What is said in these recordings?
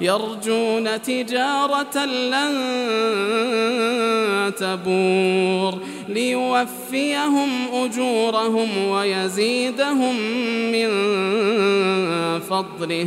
يرجون تجارة لن تبور ليوفيهم أجورهم ويزيدهم من فضله.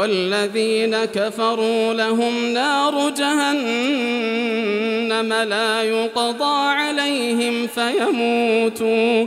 والذين كفروا لهم نار جهنم لا يقضى عليهم فيموتوا